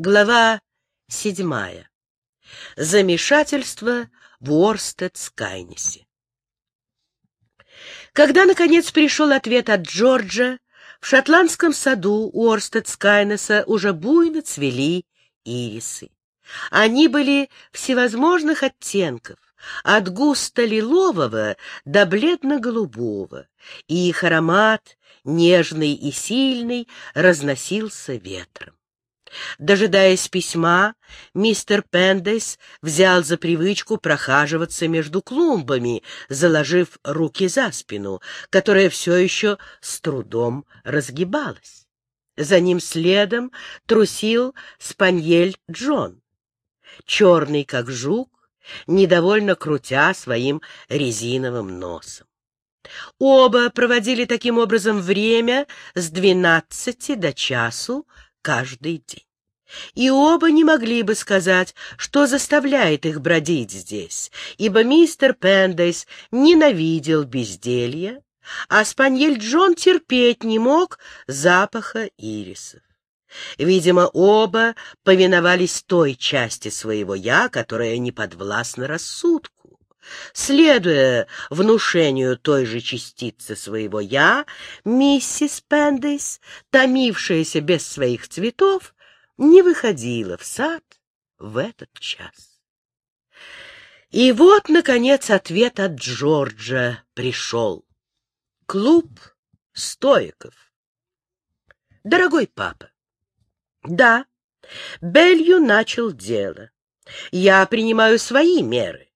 Глава седьмая. Замешательство в Уорстед-Скайнесе. Когда, наконец, пришел ответ от Джорджа, в шотландском саду Уорстед-Скайнеса уже буйно цвели ирисы. Они были всевозможных оттенков, от густо-лилового до бледно-голубого, и их аромат, нежный и сильный, разносился ветром. Дожидаясь письма, мистер Пендейс взял за привычку прохаживаться между клумбами, заложив руки за спину, которая все еще с трудом разгибалась. За ним следом трусил спаньель Джон, черный как жук, недовольно крутя своим резиновым носом. Оба проводили таким образом время с двенадцати до часу, каждый день. И оба не могли бы сказать, что заставляет их бродить здесь, ибо мистер Пендейс ненавидел безделье, а спаньель Джон терпеть не мог запаха ирисов. Видимо, оба повиновались той части своего «я», которая не подвластна рассудку. Следуя внушению той же частицы своего «я», миссис Пендейс, томившаяся без своих цветов, не выходила в сад в этот час. И вот, наконец, ответ от Джорджа пришел. Клуб стоиков. Дорогой папа, да, Белью начал дело. Я принимаю свои меры.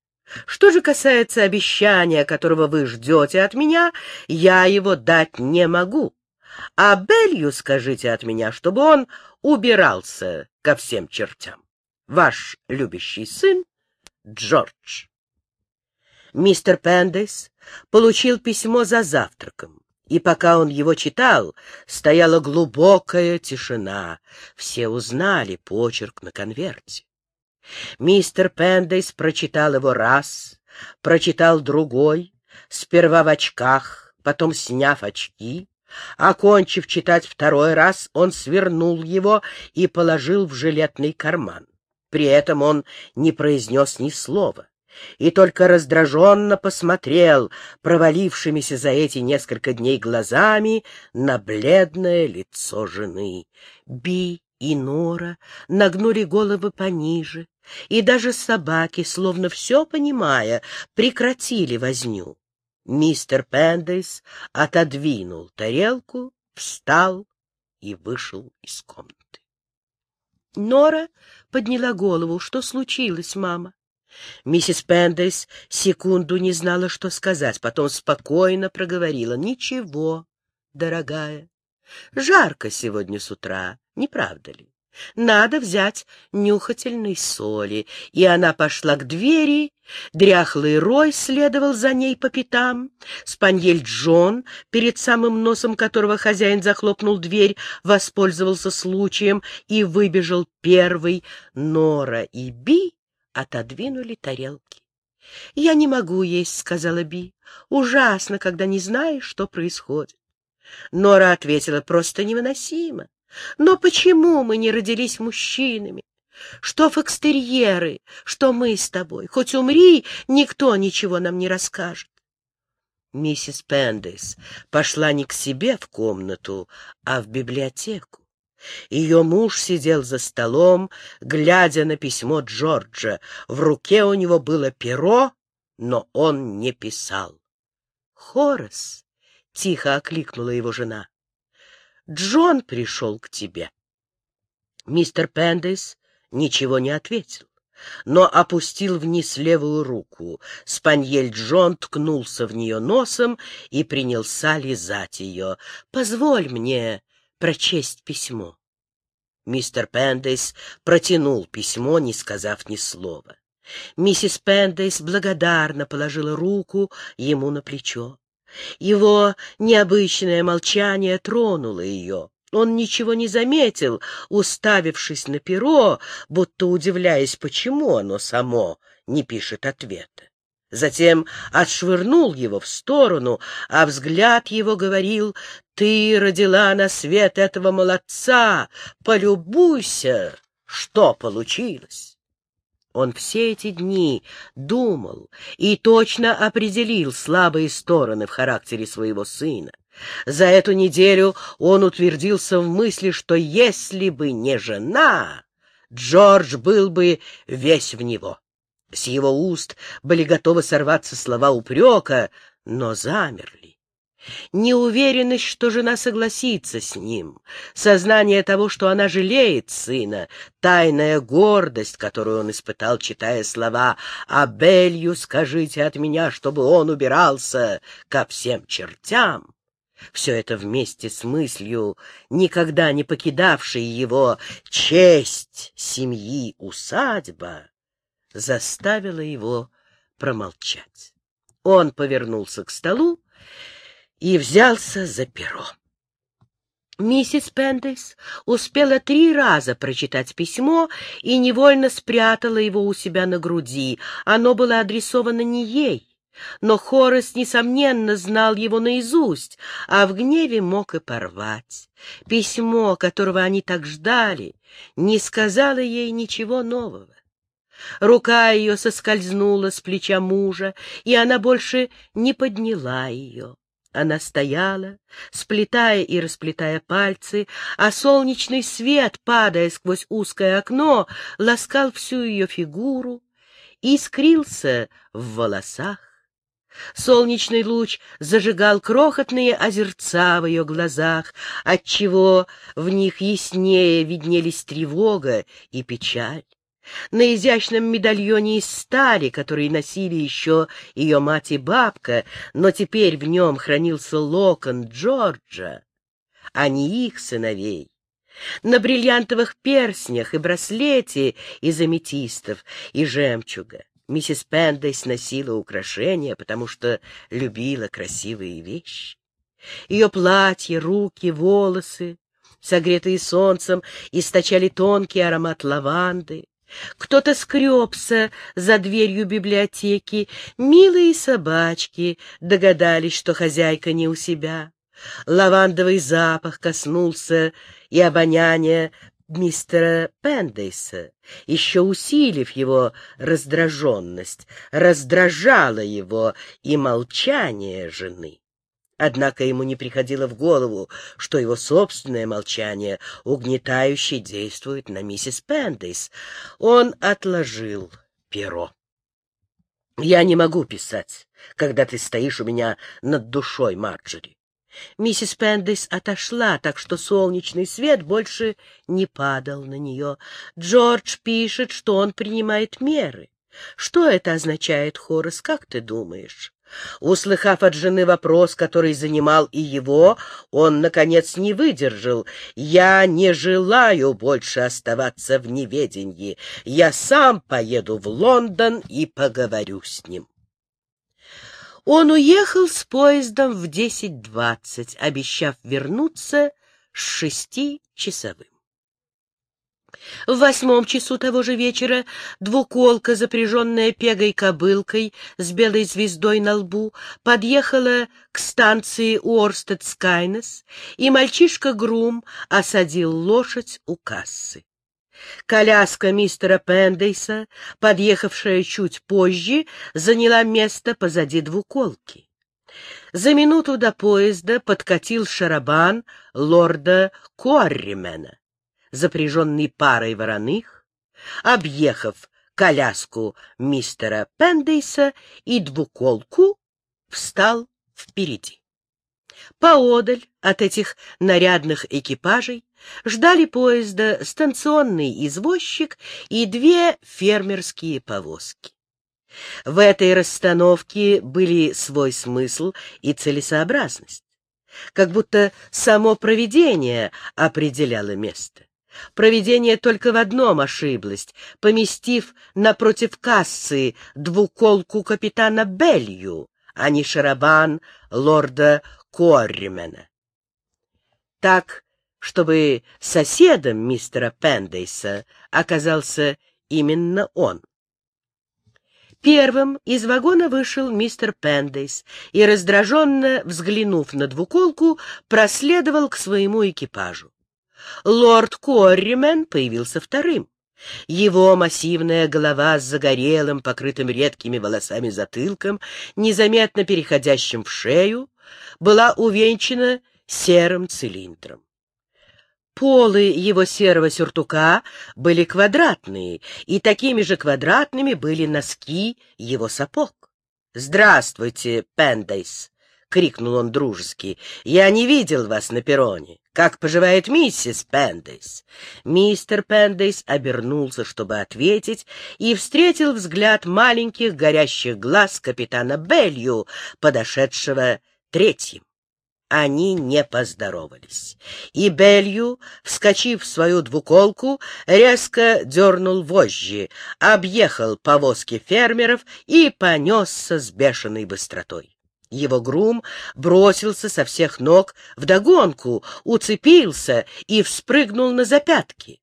Что же касается обещания, которого вы ждете от меня, я его дать не могу. А Белью скажите от меня, чтобы он убирался ко всем чертям. Ваш любящий сын Джордж. Мистер Пендейс получил письмо за завтраком, и пока он его читал, стояла глубокая тишина. Все узнали почерк на конверте. Мистер Пендейс прочитал его раз, прочитал другой, сперва в очках, потом сняв очки. Окончив читать второй раз, он свернул его и положил в жилетный карман. При этом он не произнес ни слова и только раздраженно посмотрел провалившимися за эти несколько дней глазами на бледное лицо жены. Би и Нора нагнули головы пониже, и даже собаки, словно все понимая, прекратили возню. Мистер Пендейс отодвинул тарелку, встал и вышел из комнаты. Нора подняла голову. Что случилось, мама? Миссис Пендейс секунду не знала, что сказать, потом спокойно проговорила. «Ничего, дорогая. Жарко сегодня с утра, не правда ли? Надо взять нюхательной соли. И она пошла к двери. Дряхлый Рой следовал за ней по пятам. Спаньель Джон, перед самым носом которого хозяин захлопнул дверь, воспользовался случаем и выбежал первый. Нора и Би отодвинули тарелки. «Я не могу есть», — сказала Би. «Ужасно, когда не знаешь, что происходит». Нора ответила, «Просто невыносимо. Но почему мы не родились мужчинами? Что фокстерьеры, что мы с тобой. Хоть умри, никто ничего нам не расскажет. Миссис Пендес пошла не к себе в комнату, а в библиотеку. Ее муж сидел за столом, глядя на письмо Джорджа. В руке у него было перо, но он не писал. «Хорас!» — тихо окликнула его жена. Джон пришел к тебе. Мистер Пендейс ничего не ответил, но опустил вниз левую руку. Спаньель Джон ткнулся в нее носом и принялся лизать ее. «Позволь мне прочесть письмо». Мистер Пендейс протянул письмо, не сказав ни слова. Миссис Пендейс благодарно положила руку ему на плечо. Его необычное молчание тронуло ее. Он ничего не заметил, уставившись на перо, будто удивляясь, почему оно само не пишет ответа. Затем отшвырнул его в сторону, а взгляд его говорил, «Ты родила на свет этого молодца, полюбуйся, что получилось. Он все эти дни думал и точно определил слабые стороны в характере своего сына. За эту неделю он утвердился в мысли, что если бы не жена, Джордж был бы весь в него. С его уст были готовы сорваться слова упрека, но замерли. Неуверенность, что жена согласится с ним, сознание того, что она жалеет сына, тайная гордость, которую он испытал, читая слова «Абелью скажите от меня, чтобы он убирался ко всем чертям». Все это вместе с мыслью, никогда не покидавшей его честь семьи усадьба, заставило его промолчать. Он повернулся к столу и взялся за перо. Миссис Пендейс успела три раза прочитать письмо и невольно спрятала его у себя на груди. Оно было адресовано не ей, но Хорас, несомненно, знал его наизусть, а в гневе мог и порвать. Письмо, которого они так ждали, не сказала ей ничего нового. Рука ее соскользнула с плеча мужа, и она больше не подняла ее. Она стояла, сплетая и расплетая пальцы, а солнечный свет, падая сквозь узкое окно, ласкал всю ее фигуру и искрился в волосах. Солнечный луч зажигал крохотные озерца в ее глазах, отчего в них яснее виднелись тревога и печаль. На изящном медальоне из стали, который носили еще ее мать и бабка, но теперь в нем хранился локон Джорджа, а не их сыновей. На бриллиантовых перстнях и браслете из аметистов и жемчуга. Миссис Пендейс носила украшения, потому что любила красивые вещи. Ее платье, руки, волосы, согретые солнцем, источали тонкий аромат лаванды. Кто-то скребся за дверью библиотеки. Милые собачки догадались, что хозяйка не у себя. Лавандовый запах коснулся и обоняния мистера Пендейса, еще усилив его раздраженность, раздражало его и молчание жены. Однако ему не приходило в голову, что его собственное молчание угнетающе действует на миссис Пендейс. Он отложил перо. «Я не могу писать, когда ты стоишь у меня над душой, Марджори. Миссис Пендейс отошла, так что солнечный свет больше не падал на нее. Джордж пишет, что он принимает меры. Что это означает, Хорас, как ты думаешь? Услыхав от жены вопрос, который занимал и его, он, наконец, не выдержал. «Я не желаю больше оставаться в неведении. Я сам поеду в Лондон и поговорю с ним». Он уехал с поездом в десять двадцать, обещав вернуться с шести часовым. В восьмом часу того же вечера двуколка, запряженная пегой кобылкой с белой звездой на лбу, подъехала к станции Уорстед-Скайнес, и мальчишка Грум осадил лошадь у кассы. Коляска мистера Пендейса, подъехавшая чуть позже, заняла место позади двуколки. За минуту до поезда подкатил шарабан лорда Куарримена запряженный парой вороных, объехав коляску мистера Пендейса и двуколку, встал впереди. Поодаль от этих нарядных экипажей ждали поезда станционный извозчик и две фермерские повозки. В этой расстановке были свой смысл и целесообразность, как будто само провидение определяло место. Проведение только в одном ошиблось, поместив напротив кассы двуколку капитана Белью, а не шарабан лорда Корримена. Так, чтобы соседом мистера Пендейса оказался именно он. Первым из вагона вышел мистер Пендейс и, раздраженно взглянув на двуколку, проследовал к своему экипажу. Лорд Корримен появился вторым. Его массивная голова с загорелым, покрытым редкими волосами затылком, незаметно переходящим в шею, была увенчана серым цилиндром. Полы его серого сюртука были квадратные, и такими же квадратными были носки его сапог. «Здравствуйте, Пендейс!» — крикнул он дружески. «Я не видел вас на перроне. Как поживает миссис Пендейс?» Мистер Пендейс обернулся, чтобы ответить, и встретил взгляд маленьких горящих глаз капитана Белью, подошедшего третьим они не поздоровались. И Белью, вскочив в свою двуколку, резко дернул вожжи, объехал повозки фермеров и понесся с бешеной быстротой. Его грум бросился со всех ног вдогонку, уцепился и вспрыгнул на запятки.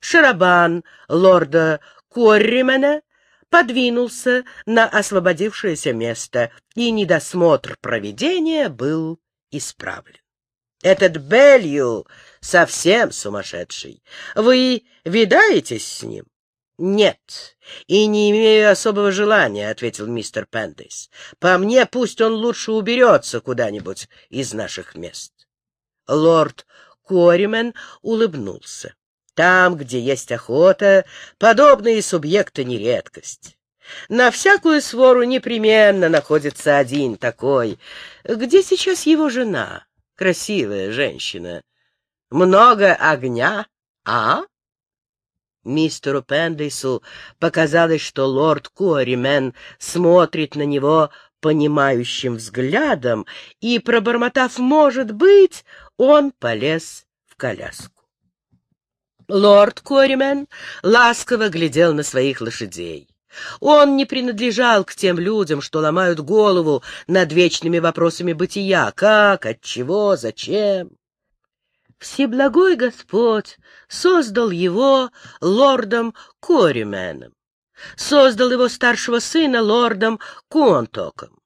Шарабан лорда Корримена подвинулся на освободившееся место, и недосмотр проведения был исправлен. Этот Белью совсем сумасшедший. Вы видаетесь с ним? Нет, и не имею особого желания, — ответил мистер Пендейс. По мне, пусть он лучше уберется куда-нибудь из наших мест. Лорд Коримен улыбнулся. Там, где есть охота, подобные субъекты не редкость. На всякую свору непременно находится один такой. Где сейчас его жена? Красивая женщина. Много огня, а? Мистеру Пендейсу показалось, что лорд Куаримен смотрит на него понимающим взглядом, и, пробормотав «может быть», он полез в коляску. Лорд Коримен ласково глядел на своих лошадей. Он не принадлежал к тем людям, что ломают голову над вечными вопросами бытия. Как, от чего, зачем? Всеблагой Господь создал его лордом Корименом, создал его старшего сына лордом Контоком.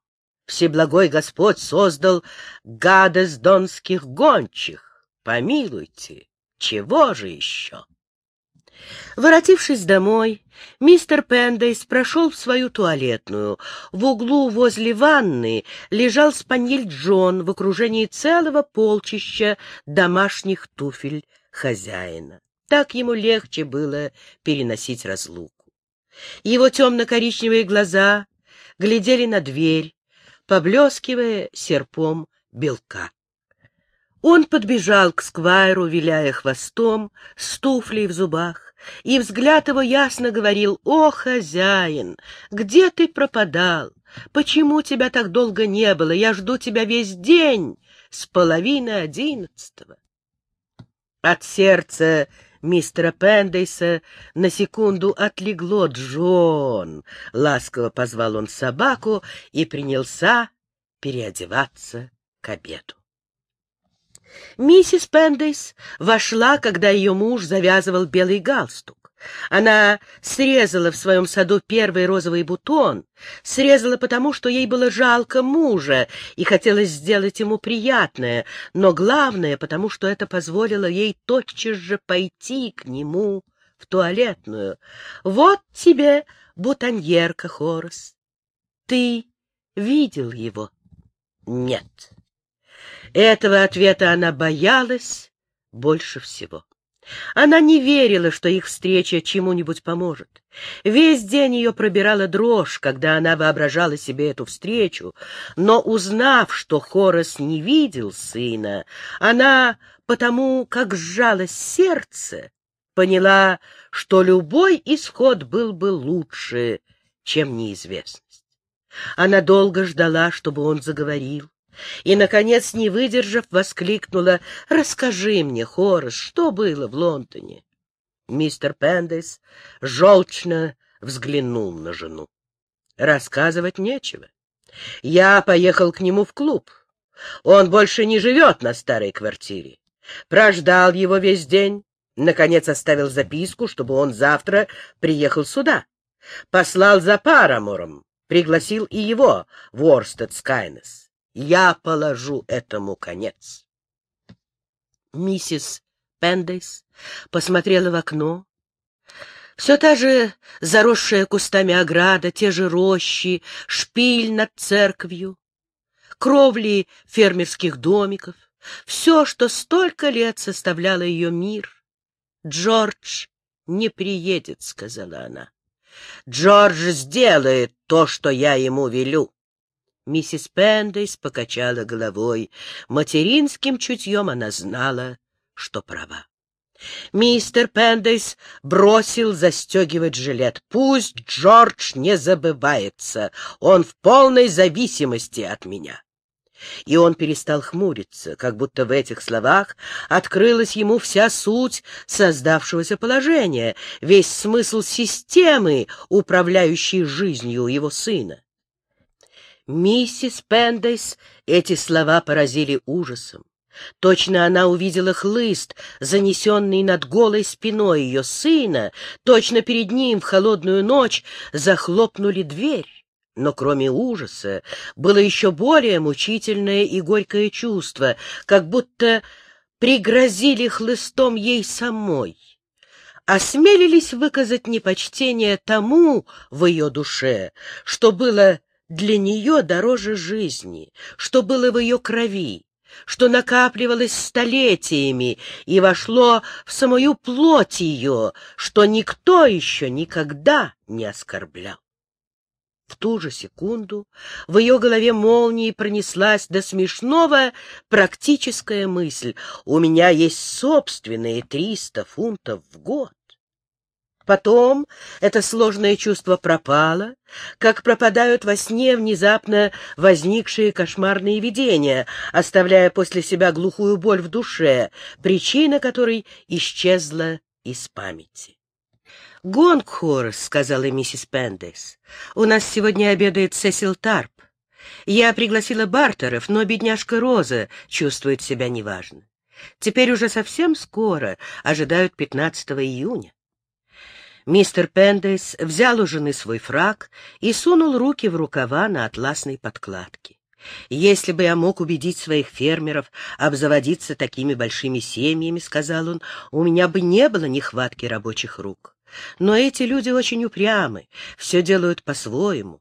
Всеблагой Господь создал гадость донских гончих. Помилуйте, чего же еще? Воротившись домой, мистер Пендейс прошел в свою туалетную. В углу возле ванны лежал спаньель Джон в окружении целого полчища домашних туфель хозяина. Так ему легче было переносить разлуку. Его темно-коричневые глаза глядели на дверь, поблескивая серпом белка. Он подбежал к сквайру, виляя хвостом, с туфлей в зубах, и взгляд его ясно говорил, «О, хозяин, где ты пропадал? Почему тебя так долго не было? Я жду тебя весь день с половины одиннадцатого». От сердца мистера Пендейса на секунду отлегло Джон. Ласково позвал он собаку и принялся переодеваться к обеду. Миссис Пендейс вошла, когда ее муж завязывал белый галстук. Она срезала в своем саду первый розовый бутон, срезала потому, что ей было жалко мужа и хотелось сделать ему приятное, но главное, потому что это позволило ей тотчас же пойти к нему в туалетную. «Вот тебе бутоньерка, Хорос. Ты видел его?» «Нет». Этого ответа она боялась больше всего. Она не верила, что их встреча чему-нибудь поможет. Весь день ее пробирала дрожь, когда она воображала себе эту встречу, но, узнав, что Хорос не видел сына, она, потому как сжалось сердце, поняла, что любой исход был бы лучше, чем неизвестность. Она долго ждала, чтобы он заговорил и, наконец, не выдержав, воскликнула «Расскажи мне, Хорас, что было в Лондоне?» Мистер Пендес желчно взглянул на жену. Рассказывать нечего. Я поехал к нему в клуб. Он больше не живет на старой квартире. Прождал его весь день. Наконец оставил записку, чтобы он завтра приехал сюда. Послал за Парамором, пригласил и его в Орстед Скайнес. Я положу этому конец. Миссис Пендейс посмотрела в окно. Все та же заросшая кустами ограда, те же рощи, шпиль над церковью, кровли фермерских домиков, все, что столько лет составляло ее мир. «Джордж не приедет», — сказала она. «Джордж сделает то, что я ему велю». Миссис Пендейс покачала головой. Материнским чутьем она знала, что права. Мистер Пендейс бросил застегивать жилет. «Пусть Джордж не забывается, он в полной зависимости от меня». И он перестал хмуриться, как будто в этих словах открылась ему вся суть создавшегося положения, весь смысл системы, управляющей жизнью его сына. Миссис Пендейс эти слова поразили ужасом. Точно она увидела хлыст, занесенный над голой спиной ее сына, точно перед ним в холодную ночь захлопнули дверь. Но кроме ужаса было еще более мучительное и горькое чувство, как будто пригрозили хлыстом ей самой. Осмелились выказать непочтение тому в ее душе, что было для нее дороже жизни, что было в ее крови, что накапливалось столетиями и вошло в самую плоть ее, что никто еще никогда не оскорблял. В ту же секунду в ее голове молнией пронеслась до смешного практическая мысль. У меня есть собственные триста фунтов в год. Потом это сложное чувство пропало, как пропадают во сне внезапно возникшие кошмарные видения, оставляя после себя глухую боль в душе, причина которой исчезла из памяти. «Гонгхорс», — сказала миссис Пендес, — «у нас сегодня обедает Сесил Тарп. Я пригласила Бартеров, но бедняжка Роза чувствует себя неважно. Теперь уже совсем скоро ожидают 15 июня. Мистер Пендейс взял у жены свой фраг и сунул руки в рукава на атласной подкладке. «Если бы я мог убедить своих фермеров обзаводиться такими большими семьями, — сказал он, — у меня бы не было нехватки рабочих рук. Но эти люди очень упрямы, все делают по-своему.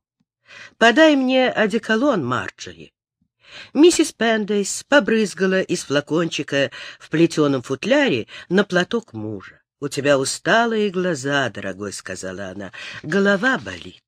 Подай мне одеколон, Марджори». Миссис Пендейс побрызгала из флакончика в плетеном футляре на платок мужа. «У тебя усталые глаза, дорогой», — сказала она. «Голова болит».